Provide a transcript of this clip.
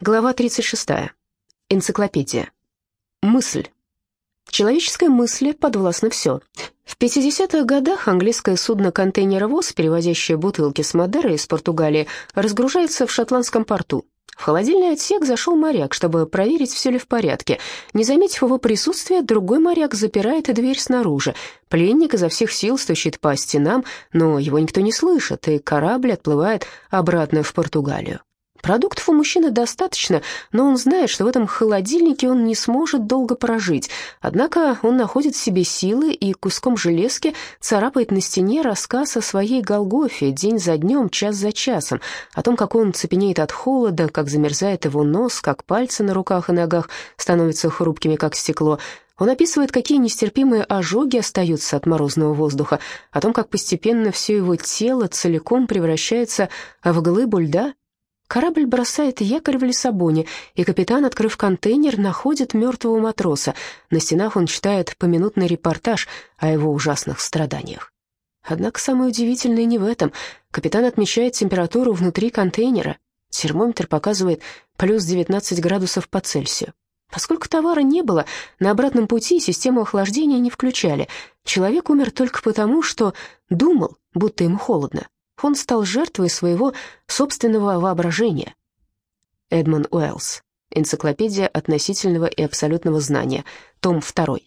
Глава 36. Энциклопедия. Мысль. Человеческой мысли подвластно все. В 50-х годах английское судно контейнеровоз, перевозящее бутылки с Мадеры из Португалии, разгружается в шотландском порту. В холодильный отсек зашел моряк, чтобы проверить, все ли в порядке. Не заметив его присутствия, другой моряк запирает дверь снаружи. Пленник изо всех сил стучит по стенам, но его никто не слышит, и корабль отплывает обратно в Португалию. Продуктов у мужчины достаточно, но он знает, что в этом холодильнике он не сможет долго прожить. Однако он находит в себе силы и куском железки царапает на стене рассказ о своей Голгофе день за днем, час за часом, о том, как он цепенеет от холода, как замерзает его нос, как пальцы на руках и ногах становятся хрупкими, как стекло. Он описывает, какие нестерпимые ожоги остаются от морозного воздуха, о том, как постепенно все его тело целиком превращается в глыбу льда, Корабль бросает якорь в Лиссабоне, и капитан, открыв контейнер, находит мертвого матроса. На стенах он читает поминутный репортаж о его ужасных страданиях. Однако самое удивительное не в этом. Капитан отмечает температуру внутри контейнера. Термометр показывает плюс 19 градусов по Цельсию. Поскольку товара не было, на обратном пути систему охлаждения не включали. Человек умер только потому, что думал, будто ему холодно он стал жертвой своего собственного воображения. Эдмон Уэллс. Энциклопедия относительного и абсолютного знания. Том 2.